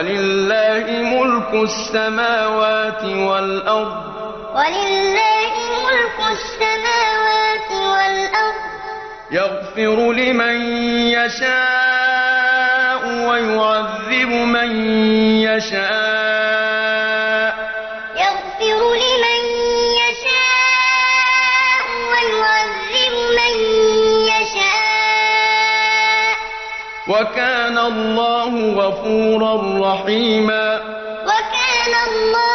ولله ملك السماوات والأرض. ولله ملك السماوات والأرض. يغفر لمن يشاء ويعذب من يشاء. وكان الله غفورا رحيما. وكان الله